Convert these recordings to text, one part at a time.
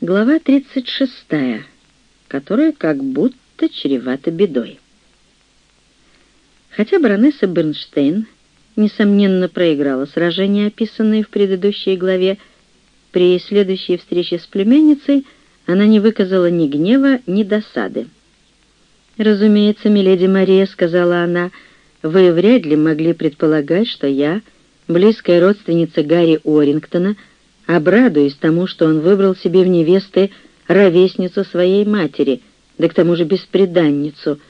Глава 36, которая как будто чревата бедой. Хотя баронесса Бернштейн, несомненно, проиграла сражение, описанное в предыдущей главе, при следующей встрече с племянницей она не выказала ни гнева, ни досады. «Разумеется, миледи Мария», — сказала она, — «вы вряд ли могли предполагать, что я, близкая родственница Гарри Уоррингтона, — обрадуясь тому, что он выбрал себе в невесты ровесницу своей матери, да к тому же беспреданницу.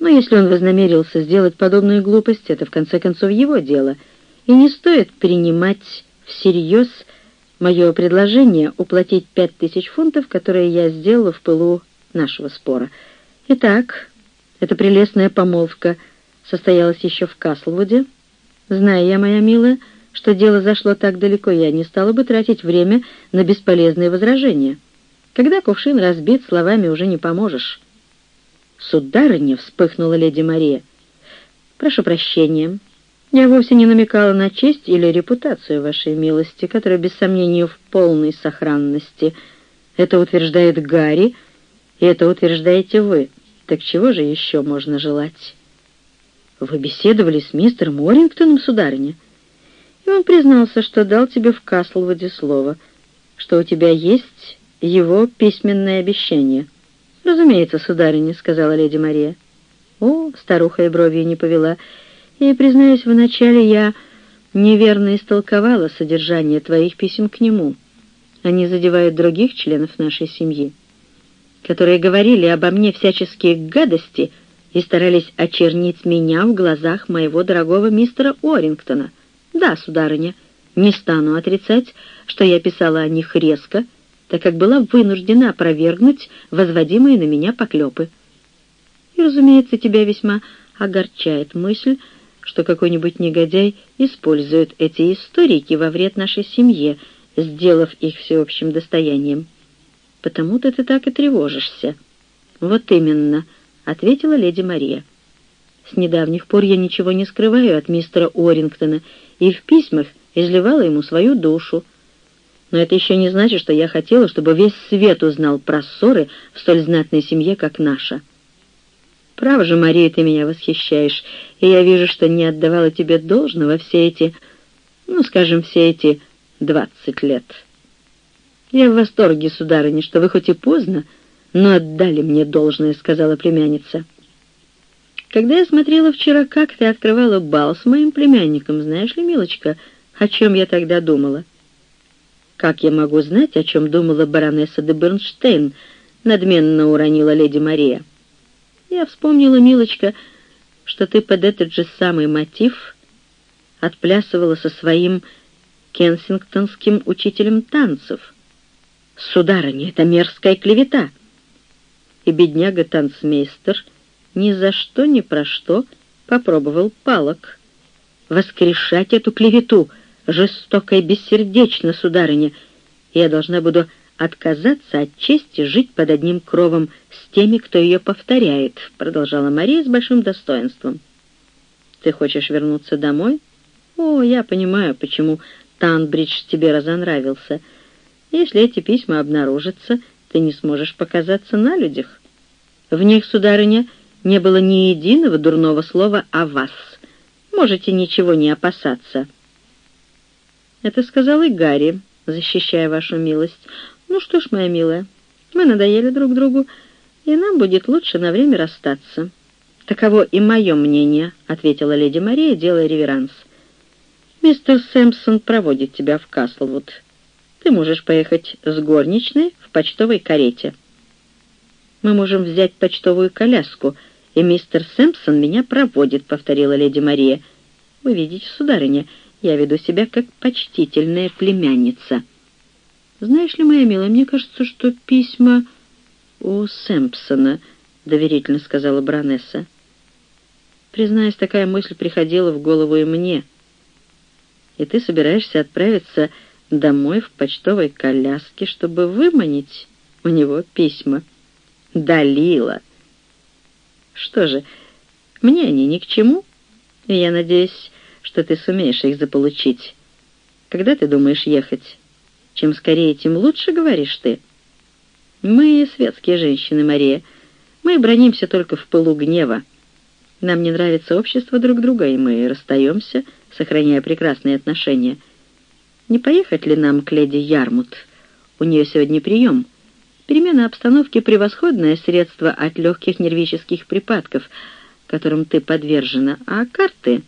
Но если он вознамерился сделать подобную глупость, это в конце концов его дело, и не стоит принимать всерьез мое предложение уплатить пять тысяч фунтов, которые я сделала в пылу нашего спора. Итак, эта прелестная помолвка состоялась еще в Каслвуде. Зная я, моя милая, что дело зашло так далеко, я не стала бы тратить время на бесполезные возражения. Когда кувшин разбит, словами уже не поможешь. «Сударыня!» — вспыхнула леди Мария. «Прошу прощения. Я вовсе не намекала на честь или репутацию вашей милости, которая, без сомнения, в полной сохранности. Это утверждает Гарри, и это утверждаете вы. Так чего же еще можно желать?» «Вы беседовали с мистером Уоррингтоном, сударыня?» И он признался, что дал тебе в Каслвуде слово, что у тебя есть его письменное обещание. «Разумеется, сударыня», — сказала леди Мария. «О, старуха и бровью не повела, и, признаюсь, вначале я неверно истолковала содержание твоих писем к нему. Они задевают других членов нашей семьи, которые говорили обо мне всяческие гадости и старались очернить меня в глазах моего дорогого мистера Орингтона». «Да, сударыня, не стану отрицать, что я писала о них резко, так как была вынуждена опровергнуть возводимые на меня поклепы. И, разумеется, тебя весьма огорчает мысль, что какой-нибудь негодяй использует эти историки во вред нашей семье, сделав их всеобщим достоянием. Потому-то ты так и тревожишься. Вот именно, — ответила леди Мария. С недавних пор я ничего не скрываю от мистера Орингтона и в письмах изливала ему свою душу. Но это еще не значит, что я хотела, чтобы весь свет узнал про ссоры в столь знатной семье, как наша. Право же, Мария, ты меня восхищаешь, и я вижу, что не отдавала тебе должного все эти, ну, скажем, все эти двадцать лет. Я в восторге, сударыня, что вы хоть и поздно, но отдали мне должное, — сказала племянница. Когда я смотрела вчера, как ты открывала бал с моим племянником, знаешь ли, милочка, о чем я тогда думала?» «Как я могу знать, о чем думала баронесса де Бернштейн?» — надменно уронила леди Мария. «Я вспомнила, милочка, что ты под этот же самый мотив отплясывала со своим кенсингтонским учителем танцев. Сударыня, это мерзкая клевета!» И бедняга-танцмейстер — ни за что, ни про что попробовал палок. Воскрешать эту клевету жестоко и бессердечно, сударыня, я должна буду отказаться от чести жить под одним кровом с теми, кто ее повторяет», — продолжала Мария с большим достоинством. «Ты хочешь вернуться домой? О, я понимаю, почему Танбридж тебе разонравился. Если эти письма обнаружатся, ты не сможешь показаться на людях. В них, сударыня, — не было ни единого дурного слова о вас. Можете ничего не опасаться». Это сказал и Гарри, защищая вашу милость. «Ну что ж, моя милая, мы надоели друг другу, и нам будет лучше на время расстаться». «Таково и мое мнение», — ответила леди Мария, делая реверанс. «Мистер Сэмпсон проводит тебя в Каслвуд. Ты можешь поехать с горничной в почтовой карете». «Мы можем взять почтовую коляску», и мистер Сэмпсон меня проводит», — повторила леди Мария. «Вы видите, сударыня, я веду себя как почтительная племянница». «Знаешь ли, моя милая, мне кажется, что письма у Сэмпсона», — доверительно сказала баронесса. «Признаюсь, такая мысль приходила в голову и мне. И ты собираешься отправиться домой в почтовой коляске, чтобы выманить у него письма?» «Далила!» Что же, мне они ни к чему, и я надеюсь, что ты сумеешь их заполучить. Когда ты думаешь ехать? Чем скорее, тем лучше, говоришь ты. Мы светские женщины, Мария. Мы бронимся только в пылу гнева. Нам не нравится общество друг друга, и мы расстаемся, сохраняя прекрасные отношения. Не поехать ли нам к леди Ярмут? У нее сегодня прием. Перемена обстановки — превосходное средство от легких нервических припадков, которым ты подвержена, а карты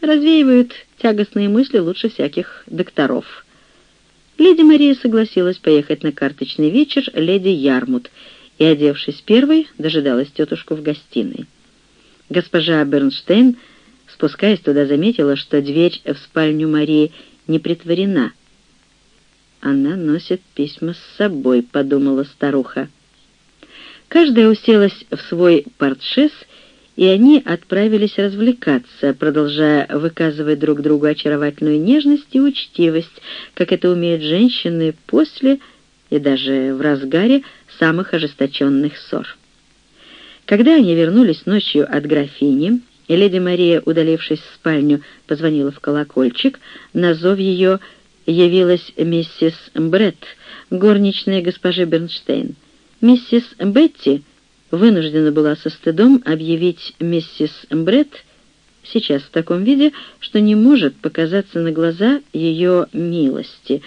развеивают тягостные мысли лучше всяких докторов. Леди Мария согласилась поехать на карточный вечер леди Ярмут и, одевшись первой, дожидалась тетушку в гостиной. Госпожа Бернштейн, спускаясь туда, заметила, что дверь в спальню Марии не притворена. «Она носит письма с собой», — подумала старуха. Каждая уселась в свой портшес, и они отправились развлекаться, продолжая выказывать друг другу очаровательную нежность и учтивость, как это умеют женщины после и даже в разгаре самых ожесточенных ссор. Когда они вернулись ночью от графини, и леди Мария, удалившись в спальню, позвонила в колокольчик, на зов ее явилась миссис Бретт, горничная госпожи Бернштейн. Миссис Бетти вынуждена была со стыдом объявить миссис Бретт сейчас в таком виде, что не может показаться на глаза ее милости.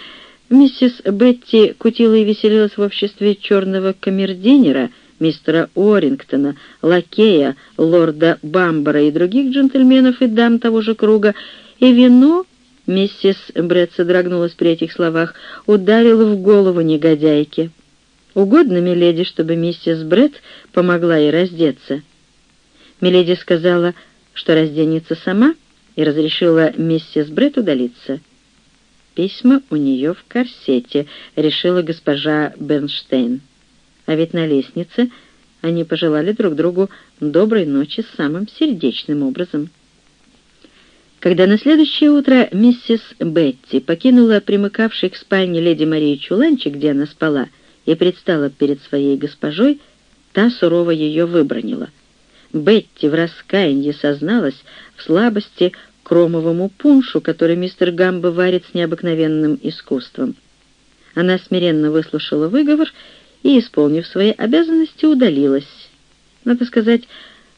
Миссис Бетти кутила и веселилась в обществе черного камердинера — мистера Орингтона, лакея, лорда Бамбара и других джентльменов и дам того же круга, и вино, миссис Бретт содрогнулась при этих словах, ударило в голову негодяйки. «Угодно, миледи, чтобы миссис Бретт помогла ей раздеться?» Миледи сказала, что разденется сама, и разрешила миссис Бретт удалиться. «Письма у нее в корсете», — решила госпожа Бернштейн. А ведь на лестнице они пожелали друг другу доброй ночи самым сердечным образом. Когда на следующее утро миссис Бетти покинула примыкавший к спальне леди Марии чуланчик, где она спала, и предстала перед своей госпожой, та сурово ее выбронила. Бетти в раскаянии созналась в слабости кромовому пуншу, который мистер Гамбо варит с необыкновенным искусством. Она смиренно выслушала выговор и, исполнив свои обязанности, удалилась. Надо сказать,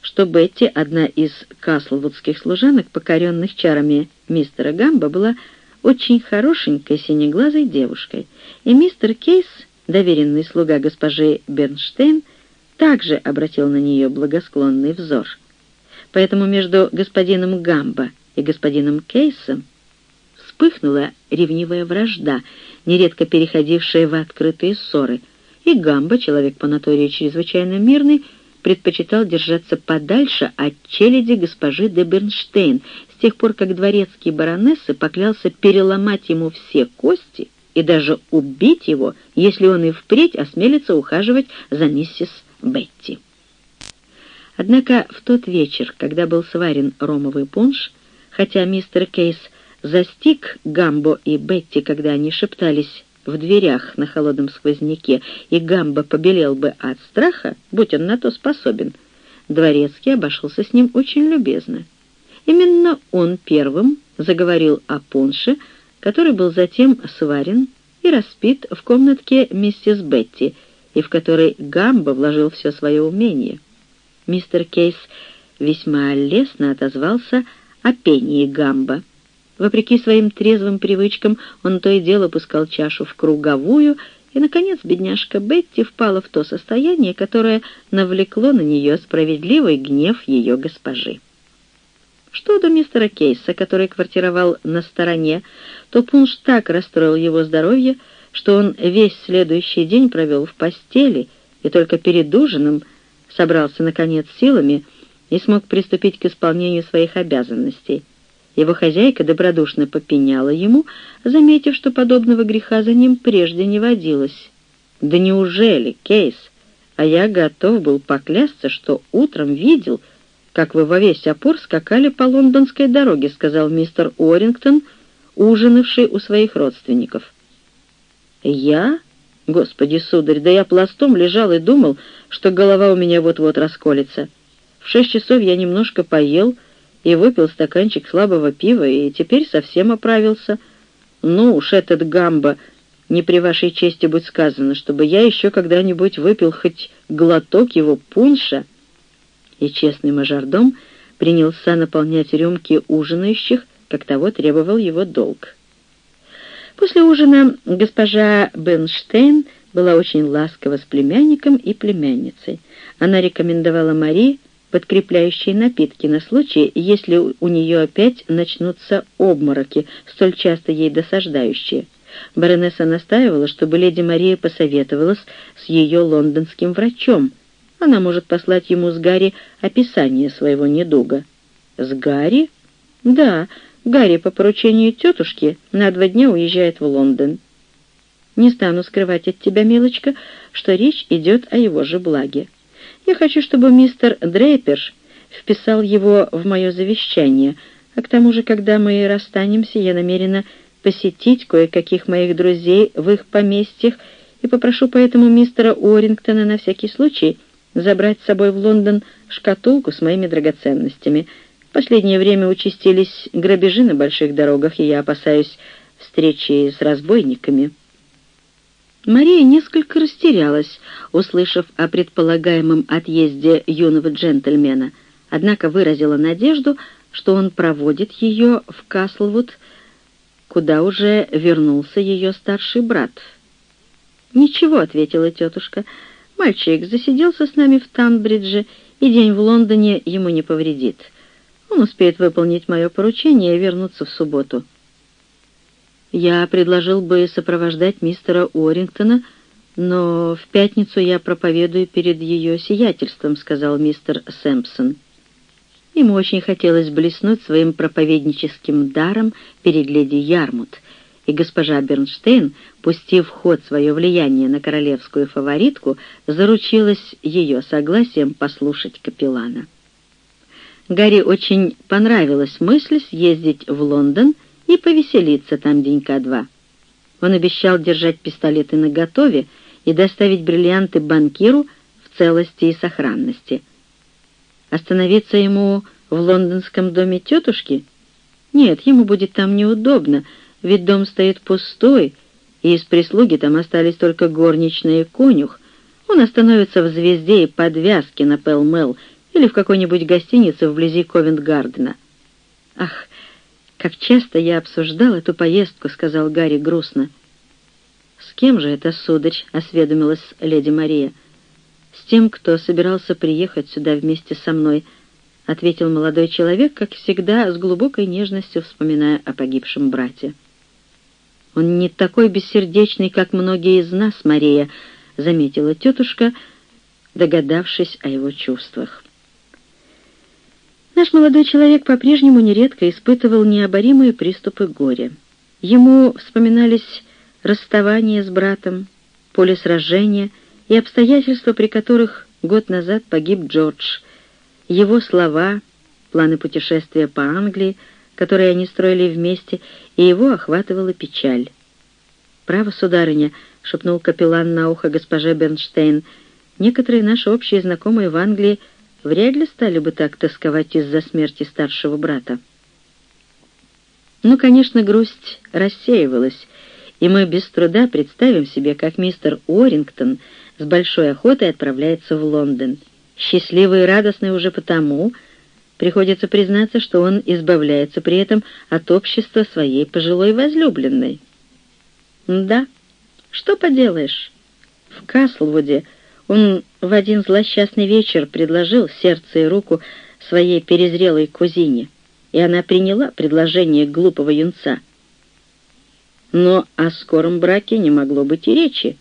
что Бетти, одна из каслвудских служанок, покоренных чарами мистера Гамба, была очень хорошенькой синеглазой девушкой, и мистер Кейс, доверенный слуга госпожи Бернштейн, также обратил на нее благосклонный взор. Поэтому между господином Гамбо и господином Кейсом вспыхнула ревнивая вражда, нередко переходившая в открытые ссоры, и Гамбо, человек по натуре чрезвычайно мирный, предпочитал держаться подальше от челяди госпожи де Бернштейн с тех пор, как дворецкий баронессы поклялся переломать ему все кости и даже убить его, если он и впредь осмелится ухаживать за миссис Бетти. Однако в тот вечер, когда был сварен ромовый пунш, хотя мистер Кейс застиг Гамбо и Бетти, когда они шептались в дверях на холодном сквозняке, и Гамбо побелел бы от страха, будь он на то способен, Дворецкий обошелся с ним очень любезно. Именно он первым заговорил о пунше, который был затем сварен и распит в комнатке миссис Бетти, и в которой Гамбо вложил все свое умение. Мистер Кейс весьма лестно отозвался о пении Гамбо. Вопреки своим трезвым привычкам он то и дело пускал чашу в круговую, и, наконец, бедняжка Бетти впала в то состояние, которое навлекло на нее справедливый гнев ее госпожи. Что до мистера Кейса, который квартировал на стороне, то пунш так расстроил его здоровье, что он весь следующий день провел в постели и только перед ужином собрался, наконец, силами и смог приступить к исполнению своих обязанностей. Его хозяйка добродушно попеняла ему, заметив, что подобного греха за ним прежде не водилось. «Да неужели, Кейс? А я готов был поклясться, что утром видел, как вы во весь опор скакали по лондонской дороге», сказал мистер Уоррингтон, ужинавший у своих родственников. «Я? Господи, сударь, да я пластом лежал и думал, что голова у меня вот-вот расколется. В шесть часов я немножко поел, — и выпил стаканчик слабого пива, и теперь совсем оправился. Ну уж этот гамба не при вашей чести будет сказано, чтобы я еще когда-нибудь выпил хоть глоток его пунша». И честный мажордом принялся наполнять рюмки ужинающих, как того требовал его долг. После ужина госпожа Бенштейн была очень ласкова с племянником и племянницей. Она рекомендовала Мари подкрепляющие напитки на случай, если у нее опять начнутся обмороки, столь часто ей досаждающие. Баронесса настаивала, чтобы леди Мария посоветовалась с ее лондонским врачом. Она может послать ему с Гарри описание своего недуга. «С Гарри?» «Да, Гарри по поручению тетушки на два дня уезжает в Лондон. Не стану скрывать от тебя, милочка, что речь идет о его же благе. Я хочу, чтобы мистер Дрейперш вписал его в мое завещание, а к тому же, когда мы расстанемся, я намерена посетить кое-каких моих друзей в их поместьях и попрошу поэтому мистера Уоррингтона на всякий случай забрать с собой в Лондон шкатулку с моими драгоценностями. В последнее время участились грабежи на больших дорогах, и я опасаюсь встречи с разбойниками». Мария несколько растерялась, услышав о предполагаемом отъезде юного джентльмена, однако выразила надежду, что он проводит ее в Каслвуд, куда уже вернулся ее старший брат. «Ничего», — ответила тетушка, — «мальчик засиделся с нами в Танбридже, и день в Лондоне ему не повредит. Он успеет выполнить мое поручение и вернуться в субботу». Я предложил бы сопровождать мистера Уоррингтона, но в пятницу я проповедую перед ее сиятельством», — сказал мистер Сэмпсон. Ему очень хотелось блеснуть своим проповедническим даром перед леди Ярмут, и госпожа Бернштейн, пустив в ход свое влияние на королевскую фаворитку, заручилась ее согласием послушать капеллана. Гарри очень понравилась мысль съездить в Лондон — и повеселиться там денька два. Он обещал держать пистолеты наготове и доставить бриллианты банкиру в целости и сохранности. Остановиться ему в лондонском доме тетушки? Нет, ему будет там неудобно, ведь дом стоит пустой, и из прислуги там остались только горничная и конюх. Он остановится в «Звезде» и подвязке на Пелмел или в какой-нибудь гостинице вблизи Ковент-Гардена. Ах, «Как часто я обсуждал эту поездку», — сказал Гарри грустно. «С кем же это, сударь?» — осведомилась леди Мария. «С тем, кто собирался приехать сюда вместе со мной», — ответил молодой человек, как всегда, с глубокой нежностью вспоминая о погибшем брате. «Он не такой бессердечный, как многие из нас, Мария», — заметила тетушка, догадавшись о его чувствах. Наш молодой человек по-прежнему нередко испытывал необоримые приступы горя. Ему вспоминались расставание с братом, поле сражения и обстоятельства, при которых год назад погиб Джордж, его слова, планы путешествия по Англии, которые они строили вместе, и его охватывала печаль. «Право, сударыня», — шепнул капеллан на ухо госпоже Бернштейн, — «некоторые наши общие знакомые в Англии — вряд ли стали бы так тосковать из-за смерти старшего брата. Ну, конечно, грусть рассеивалась, и мы без труда представим себе, как мистер Уоррингтон с большой охотой отправляется в Лондон. Счастливый и радостный уже потому, приходится признаться, что он избавляется при этом от общества своей пожилой возлюбленной. Да, что поделаешь, в Каслвуде — он в один злосчастный вечер предложил сердце и руку своей перезрелой кузине, и она приняла предложение глупого юнца. Но о скором браке не могло быть и речи.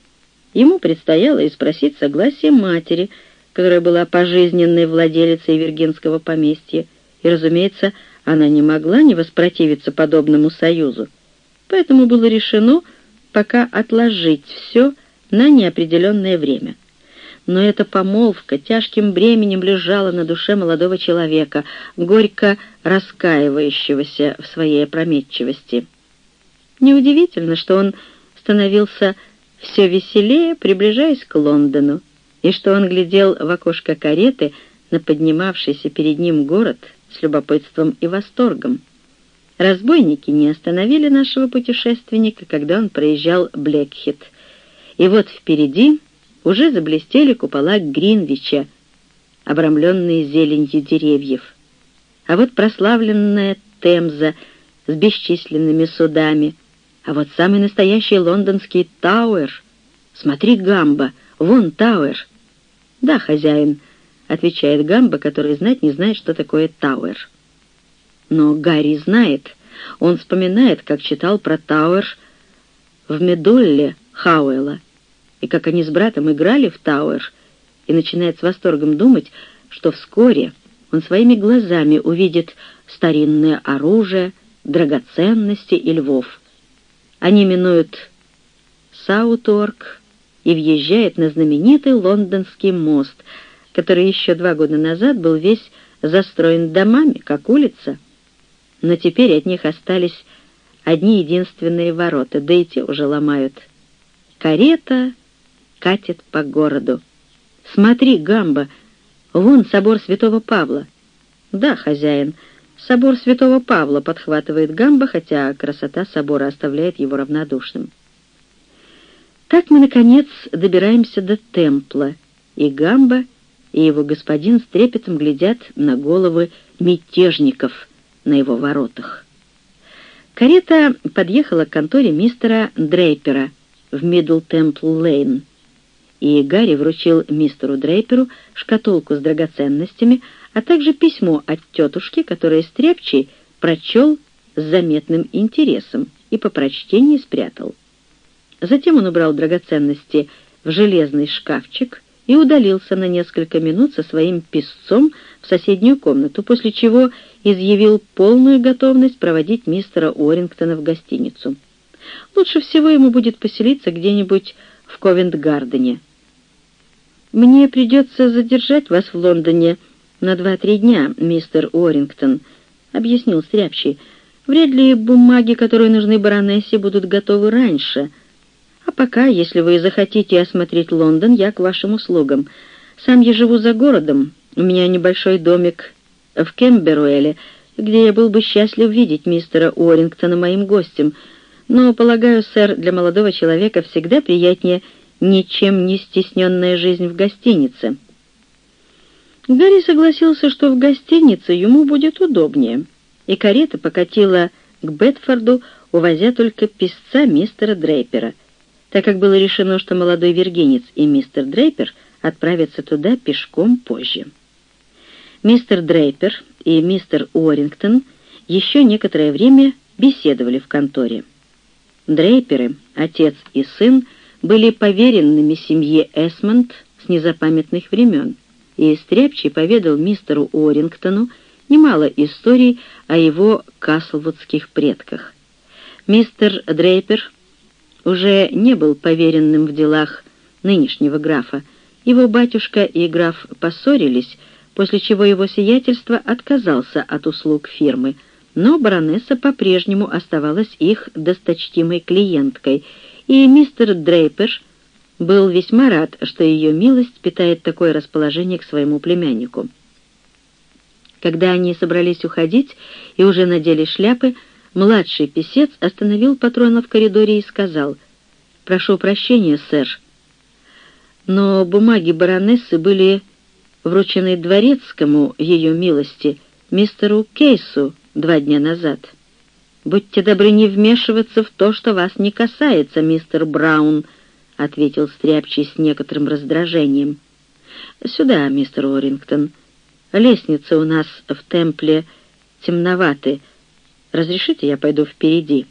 Ему предстояло и спросить согласие матери, которая была пожизненной владелицей Виргинского поместья, и, разумеется, она не могла не воспротивиться подобному союзу. Поэтому было решено пока отложить все на неопределенное время но эта помолвка тяжким бременем лежала на душе молодого человека, горько раскаивающегося в своей опрометчивости. Неудивительно, что он становился все веселее, приближаясь к Лондону, и что он глядел в окошко кареты на поднимавшийся перед ним город с любопытством и восторгом. Разбойники не остановили нашего путешественника, когда он проезжал Блекхит. И вот впереди уже заблестели купола Гринвича, обрамленные зеленью деревьев. А вот прославленная Темза с бесчисленными судами, а вот самый настоящий лондонский Тауэр. Смотри, Гамба, вон Тауэр. Да, хозяин, — отвечает Гамба, который знать не знает, что такое Тауэр. Но Гарри знает. Он вспоминает, как читал про Тауэр в Медулле Хауэлла, и как они с братом играли в Тауэр, и начинает с восторгом думать, что вскоре он своими глазами увидит старинное оружие, драгоценности и львов. Они минуют Сауторг и въезжает на знаменитый лондонский мост, который еще два года назад был весь застроен домами, как улица но теперь от них остались одни единственные ворота, да и те уже ломают. Карета катит по городу. «Смотри, Гамба, вон собор святого Павла». «Да, хозяин, собор святого Павла», — подхватывает Гамба, хотя красота собора оставляет его равнодушным. Так мы, наконец, добираемся до темпла, и Гамба и его господин с трепетом глядят на головы мятежников — на его воротах. Карета подъехала к конторе мистера Дрейпера в Мидл Темпл Лейн, и Гарри вручил мистеру Дрейперу шкатулку с драгоценностями, а также письмо от тетушки, которое Стряпчий прочел с заметным интересом и по прочтении спрятал. Затем он убрал драгоценности в железный шкафчик и удалился на несколько минут со своим писцом в соседнюю комнату, после чего изъявил полную готовность проводить мистера Уоррингтона в гостиницу. Лучше всего ему будет поселиться где-нибудь в Ковент-Гардене. «Мне придется задержать вас в Лондоне на два-три дня, мистер Уоррингтон», — объяснил Стряпчий. «Вряд ли бумаги, которые нужны баронессе, будут готовы раньше. А пока, если вы захотите осмотреть Лондон, я к вашим услугам. Сам я живу за городом, у меня небольшой домик в Кемберуэле, где я был бы счастлив видеть мистера Уоррингтона моим гостем, но, полагаю, сэр, для молодого человека всегда приятнее ничем не стесненная жизнь в гостинице». Гарри согласился, что в гостинице ему будет удобнее, и карета покатила к Бетфорду, увозя только писца мистера Дрейпера, так как было решено, что молодой вергенец и мистер Дрейпер отправятся туда пешком позже. Мистер Дрейпер и мистер Уоррингтон еще некоторое время беседовали в конторе. Дрейперы, отец и сын, были поверенными семье Эсмонд с незапамятных времен, и Стряпчий поведал мистеру Уоррингтону немало историй о его каслвудских предках. Мистер Дрейпер уже не был поверенным в делах нынешнего графа. Его батюшка и граф поссорились, после чего его сиятельство отказался от услуг фирмы, но баронесса по-прежнему оставалась их досточтимой клиенткой, и мистер Дрейпер был весьма рад, что ее милость питает такое расположение к своему племяннику. Когда они собрались уходить и уже надели шляпы, младший писец остановил патрона в коридоре и сказал, «Прошу прощения, сэр, но бумаги баронессы были врученный дворецкому ее милости, мистеру Кейсу, два дня назад. «Будьте добры не вмешиваться в то, что вас не касается, мистер Браун», — ответил Стряпчий с некоторым раздражением. «Сюда, мистер Орингтон. Лестницы у нас в темпле темноваты. Разрешите, я пойду впереди?»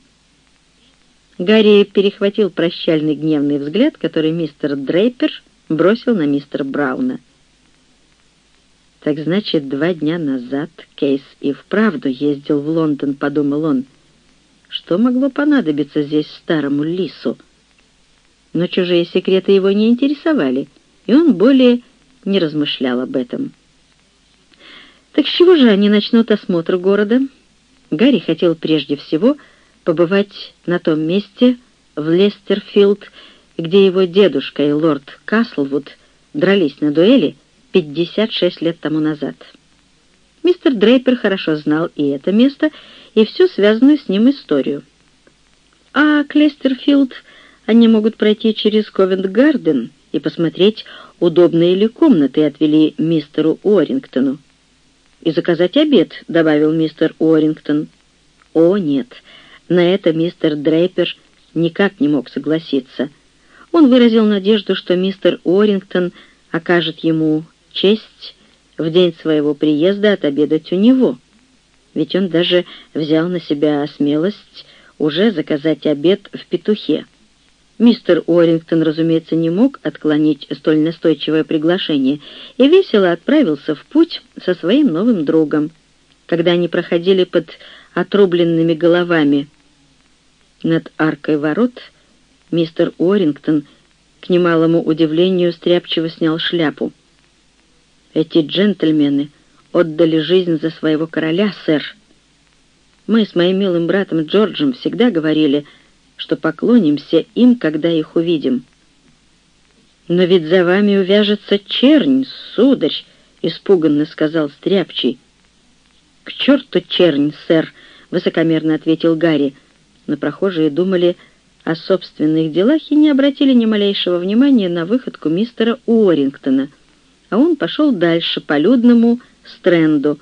Гарри перехватил прощальный гневный взгляд, который мистер Дрейпер бросил на мистера Брауна. Так значит, два дня назад Кейс и вправду ездил в Лондон, подумал он. Что могло понадобиться здесь старому лису? Но чужие секреты его не интересовали, и он более не размышлял об этом. Так с чего же они начнут осмотр города? Гарри хотел прежде всего побывать на том месте в Лестерфилд, где его дедушка и лорд Каслвуд дрались на дуэли, 56 лет тому назад. Мистер Дрейпер хорошо знал и это место, и всю связанную с ним историю. А Клестерфилд они могут пройти через Ковент-Гарден и посмотреть, удобные ли комнаты отвели мистеру Уоррингтону. «И заказать обед», — добавил мистер Уоррингтон. «О, нет, на это мистер Дрейпер никак не мог согласиться. Он выразил надежду, что мистер Уоррингтон окажет ему честь в день своего приезда отобедать у него. Ведь он даже взял на себя смелость уже заказать обед в петухе. Мистер Уоррингтон, разумеется, не мог отклонить столь настойчивое приглашение и весело отправился в путь со своим новым другом. Когда они проходили под отрубленными головами над аркой ворот, мистер Уоррингтон, к немалому удивлению, стряпчиво снял шляпу. «Эти джентльмены отдали жизнь за своего короля, сэр. Мы с моим милым братом Джорджем всегда говорили — что поклонимся им, когда их увидим. «Но ведь за вами увяжется чернь, сударь!» — испуганно сказал Стряпчий. «К черту чернь, сэр!» — высокомерно ответил Гарри. Но прохожие думали о собственных делах и не обратили ни малейшего внимания на выходку мистера Уоррингтона, а он пошел дальше по людному стренду,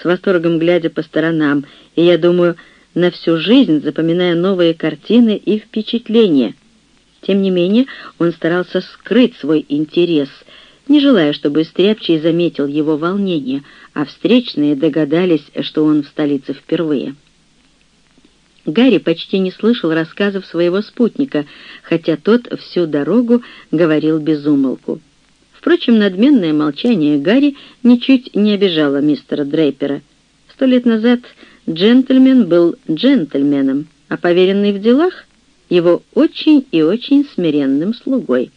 с восторгом глядя по сторонам, и, я думаю, на всю жизнь, запоминая новые картины и впечатления. Тем не менее, он старался скрыть свой интерес, не желая, чтобы Стряпчий заметил его волнение, а встречные догадались, что он в столице впервые. Гарри почти не слышал рассказов своего спутника, хотя тот всю дорогу говорил без умолку. Впрочем, надменное молчание Гарри ничуть не обижало мистера Дрейпера. Сто лет назад Джентльмен был джентльменом, а поверенный в делах — его очень и очень смиренным слугой.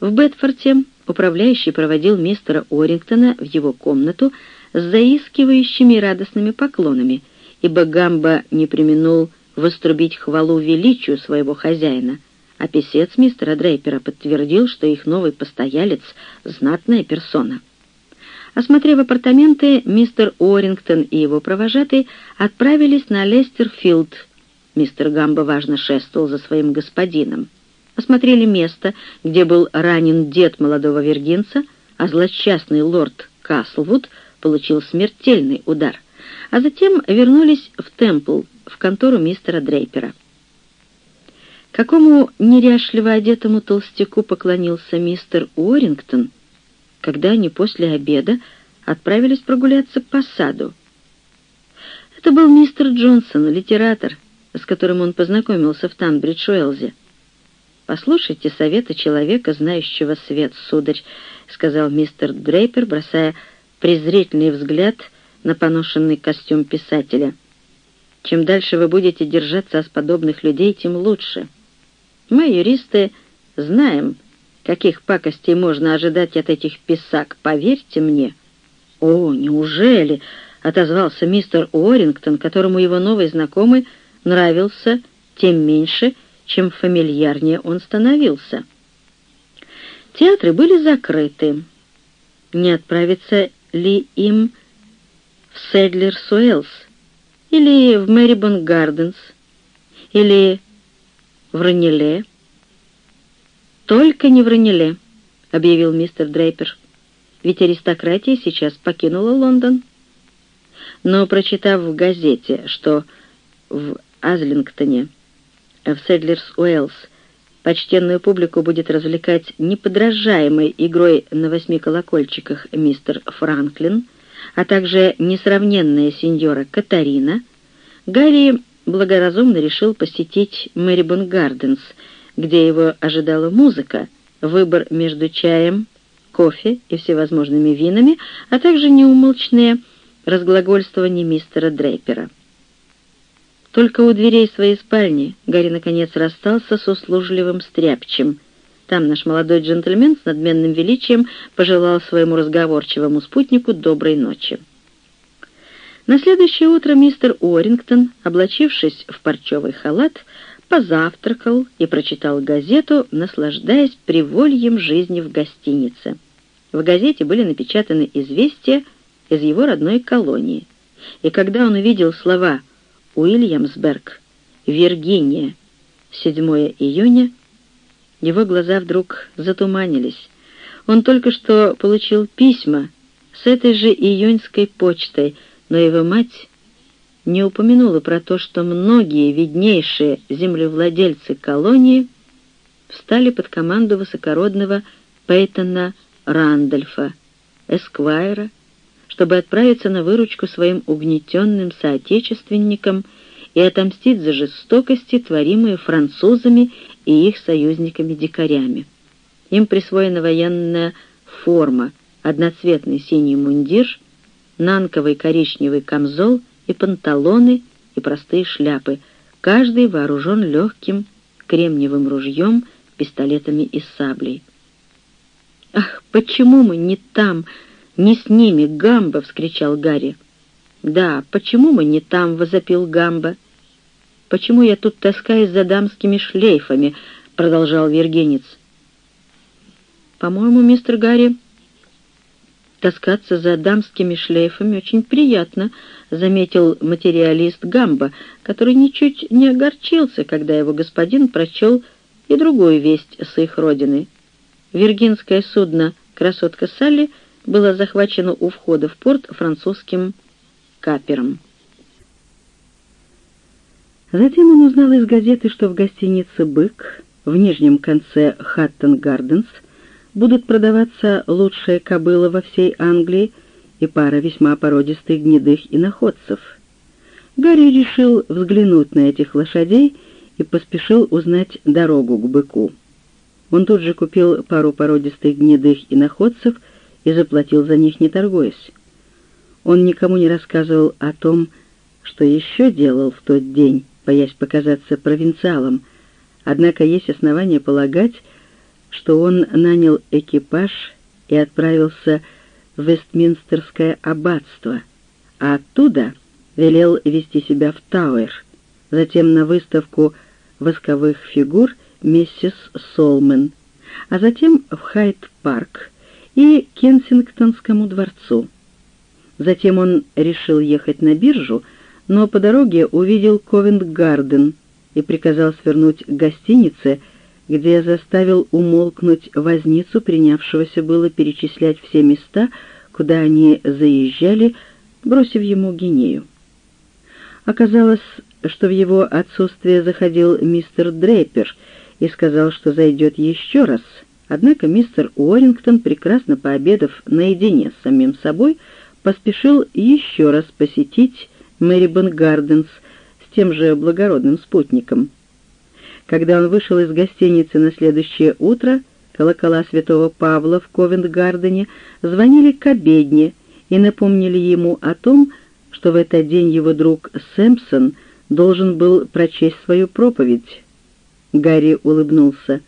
В Бетфорте управляющий проводил мистера Орингтона в его комнату с заискивающими радостными поклонами, ибо Гамба не применул вострубить хвалу величию своего хозяина, а писец мистера Дрейпера подтвердил, что их новый постоялец — знатная персона. Осмотрев апартаменты, мистер Орингтон и его провожатый отправились на Лестерфилд. Мистер Гамбо важно шествовал за своим господином. Осмотрели место, где был ранен дед молодого виргинца, а злосчастный лорд Каслвуд получил смертельный удар, а затем вернулись в Темпл, в контору мистера Дрейпера. Какому неряшливо одетому толстяку поклонился мистер Уоррингтон — когда они после обеда отправились прогуляться по саду. Это был мистер Джонсон, литератор, с которым он познакомился в Танбридж-Уэлзе. «Послушайте совета человека, знающего свет, сударь», — сказал мистер Дрейпер, бросая презрительный взгляд на поношенный костюм писателя. «Чем дальше вы будете держаться от подобных людей, тем лучше. Мы, юристы, знаем, Каких пакостей можно ожидать от этих писак, поверьте мне. «О, неужели?» — отозвался мистер Уоррингтон, которому его новый знакомый нравился тем меньше, чем фамильярнее он становился. Театры были закрыты. Не отправиться ли им в Седлер-Суэллс или в Мэрибон Гарденс или в Раниле? «Только не в Ранеле», — объявил мистер Дрейпер. «Ведь аристократия сейчас покинула Лондон». Но, прочитав в газете, что в Азлингтоне, в Седлерс-Уэллс, почтенную публику будет развлекать неподражаемой игрой на восьми колокольчиках мистер Франклин, а также несравненная сеньора Катарина, Гарри благоразумно решил посетить Мэрибон Гарденс — где его ожидала музыка, выбор между чаем, кофе и всевозможными винами, а также неумолчные разглагольствования мистера Дрейпера. Только у дверей своей спальни Гарри наконец расстался с услужливым стряпчем. Там наш молодой джентльмен с надменным величием пожелал своему разговорчивому спутнику доброй ночи. На следующее утро мистер Уоррингтон, облачившись в парчевый халат, позавтракал и прочитал газету, наслаждаясь привольем жизни в гостинице. В газете были напечатаны известия из его родной колонии. И когда он увидел слова «Уильямсберг», «Виргиния», 7 июня, его глаза вдруг затуманились. Он только что получил письма с этой же июньской почтой, но его мать не упомянула про то, что многие виднейшие землевладельцы колонии встали под команду высокородного Пейтона Рандольфа, Эсквайра, чтобы отправиться на выручку своим угнетенным соотечественникам и отомстить за жестокости, творимые французами и их союзниками-дикарями. Им присвоена военная форма, одноцветный синий мундир, нанковый коричневый камзол и панталоны и простые шляпы, каждый вооружен легким кремниевым ружьем, пистолетами и саблей. «Ах, почему мы не там, не с ними, Гамба!» — вскричал Гарри. «Да, почему мы не там?» — возопил Гамба. «Почему я тут таскаюсь за дамскими шлейфами?» — продолжал Вергенец. «По-моему, мистер Гарри, таскаться за дамскими шлейфами очень приятно», — заметил материалист Гамба, который ничуть не огорчился, когда его господин прочел и другую весть с их родины. Виргинское судно «Красотка Салли» было захвачено у входа в порт французским капером. Затем он узнал из газеты, что в гостинице «Бык» в нижнем конце Хаттон Гарденс будут продаваться лучшие кобылы во всей Англии и пара весьма породистых гнедых иноходцев. Гарри решил взглянуть на этих лошадей и поспешил узнать дорогу к быку. Он тут же купил пару породистых гнедых иноходцев и заплатил за них, не торгуясь. Он никому не рассказывал о том, что еще делал в тот день, боясь показаться провинциалом, однако есть основания полагать, что он нанял экипаж и отправился в Вестминстерское аббатство, а оттуда велел вести себя в Тауэр, затем на выставку восковых фигур миссис Солмен, а затем в Хайт-парк и Кенсингтонскому дворцу. Затем он решил ехать на биржу, но по дороге увидел Ковент-Гарден и приказал свернуть к гостинице, где заставил умолкнуть возницу, принявшегося было перечислять все места, куда они заезжали, бросив ему гинею. Оказалось, что в его отсутствие заходил мистер Дрейпер и сказал, что зайдет еще раз, однако мистер Уоррингтон, прекрасно пообедав наедине с самим собой, поспешил еще раз посетить Мэрибон Гарденс с тем же благородным спутником. Когда он вышел из гостиницы на следующее утро, колокола святого Павла в Ковент-Гардене звонили к обедне и напомнили ему о том, что в этот день его друг Сэмпсон должен был прочесть свою проповедь. Гарри улыбнулся.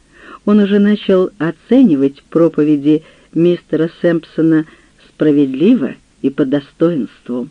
Он уже начал оценивать проповеди мистера Сэмпсона справедливо и по достоинству.